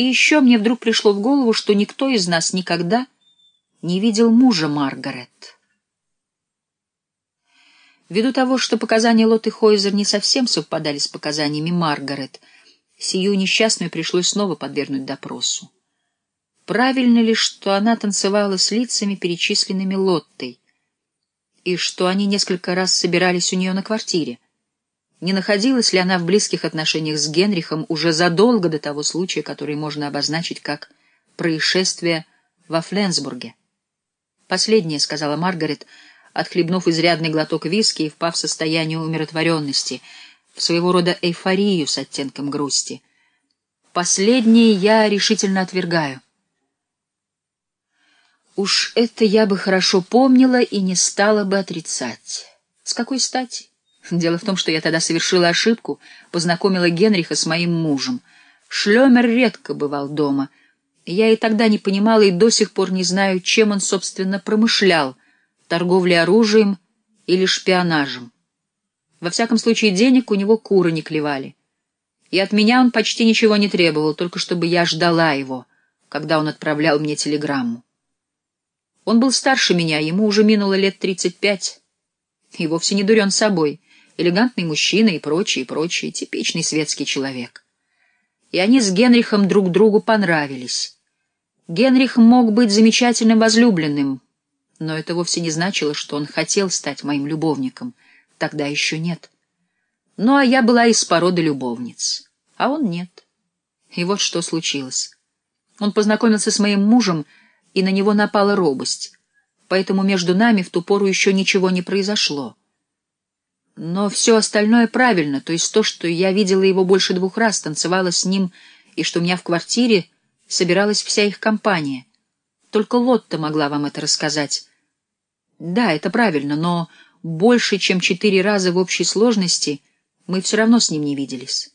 И еще мне вдруг пришло в голову, что никто из нас никогда не видел мужа Маргарет. Ввиду того, что показания Лоты Хойзер не совсем совпадали с показаниями Маргарет, сию несчастную пришлось снова подвергнуть допросу. Правильно ли, что она танцевала с лицами, перечисленными Лоттой, и что они несколько раз собирались у нее на квартире? Не находилась ли она в близких отношениях с Генрихом уже задолго до того случая, который можно обозначить как происшествие во Фленсбурге? «Последнее», — сказала Маргарет, отхлебнув изрядный глоток виски и впав в состояние умиротворенности, в своего рода эйфорию с оттенком грусти. «Последнее я решительно отвергаю». Уж это я бы хорошо помнила и не стала бы отрицать. С какой стати? Дело в том, что я тогда совершила ошибку, познакомила Генриха с моим мужем. Шлемер редко бывал дома — я и тогда не понимала и до сих пор не знаю, чем он, собственно, промышлял — торговлей оружием или шпионажем. Во всяком случае, денег у него куры не клевали. И от меня он почти ничего не требовал, только чтобы я ждала его, когда он отправлял мне телеграмму. Он был старше меня, ему уже минуло лет тридцать пять, и вовсе не дурен собой, элегантный мужчина и прочее, и прочее, типичный светский человек и они с Генрихом друг другу понравились. Генрих мог быть замечательным возлюбленным, но это вовсе не значило, что он хотел стать моим любовником. Тогда еще нет. Ну, а я была из породы любовниц, а он нет. И вот что случилось. Он познакомился с моим мужем, и на него напала робость, поэтому между нами в ту пору еще ничего не произошло. Но все остальное правильно, то есть то, что я видела его больше двух раз, танцевала с ним, и что у меня в квартире собиралась вся их компания. Только Лотта могла вам это рассказать. Да, это правильно, но больше, чем четыре раза в общей сложности мы все равно с ним не виделись.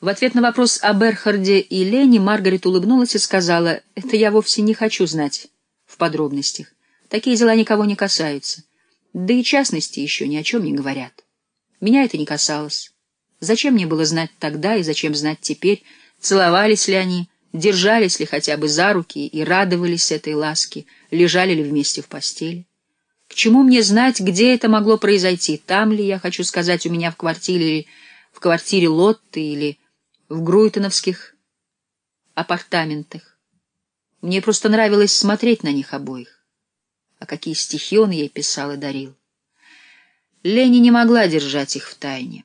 В ответ на вопрос о Берхарде и Лене Маргарет улыбнулась и сказала, «Это я вовсе не хочу знать в подробностях. Такие дела никого не касаются». Да и частности еще ни о чем не говорят. Меня это не касалось. Зачем мне было знать тогда и зачем знать теперь, целовались ли они, держались ли хотя бы за руки и радовались этой ласке, лежали ли вместе в постели? К чему мне знать, где это могло произойти, там ли, я хочу сказать, у меня в квартире или в квартире Лотты или в Груйтоновских апартаментах? Мне просто нравилось смотреть на них обоих а какие стихи он ей писал и дарил. Лени не могла держать их в тайне.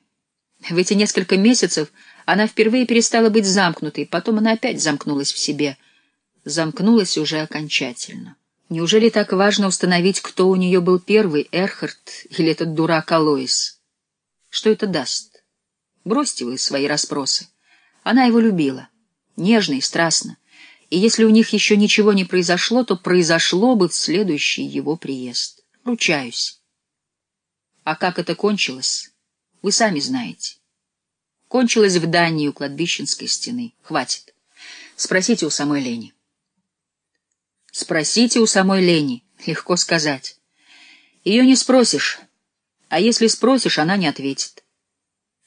В эти несколько месяцев она впервые перестала быть замкнутой, потом она опять замкнулась в себе. Замкнулась уже окончательно. Неужели так важно установить, кто у нее был первый, Эрхард или этот дурак Алоис? Что это даст? Бросьте вы свои расспросы. Она его любила, нежно и страстно и если у них еще ничего не произошло, то произошло бы в следующий его приезд. Ручаюсь. А как это кончилось, вы сами знаете. Кончилось в Дании у кладбищенской стены. Хватит. Спросите у самой Лени. Спросите у самой Лени. Легко сказать. Ее не спросишь. А если спросишь, она не ответит.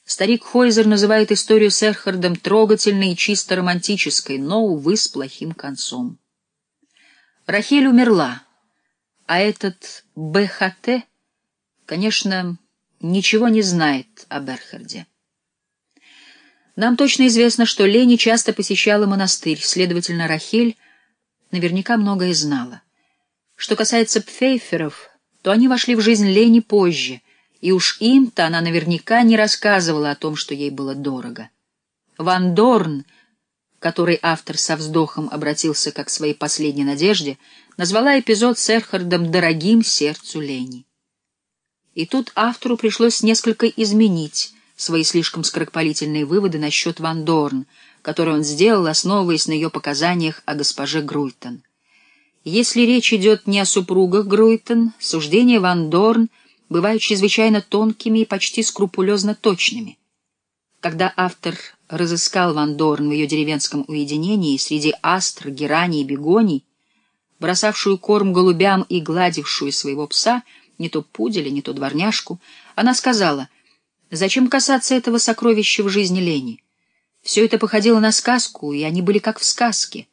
Старик Хойзер называет историю с Эрхардом трогательной и чисто романтической, но, увы, с плохим концом. Рахель умерла, а этот БХТ, конечно, ничего не знает об Эрхарде. Нам точно известно, что Лени часто посещала монастырь, следовательно, Рахель наверняка многое знала. Что касается Пфейферов, то они вошли в жизнь Лени позже — и уж им-то она наверняка не рассказывала о том, что ей было дорого. Ван Дорн, который автор со вздохом обратился как к своей последней надежде, назвала эпизод с Эрхардом «дорогим сердцу Лени». И тут автору пришлось несколько изменить свои слишком скоропалительные выводы насчет Ван Дорн, которые он сделал, основываясь на ее показаниях о госпоже Груйтон. Если речь идет не о супругах Груйтон, суждение Ван Дорн — бывают чрезвычайно тонкими и почти скрупулезно точными. Когда автор разыскал Ван Дорн в ее деревенском уединении среди астр, герани и бегоний, бросавшую корм голубям и гладившую своего пса, не то пуделя, не то дворняжку, она сказала, «Зачем касаться этого сокровища в жизни Лени? Все это походило на сказку, и они были как в сказке.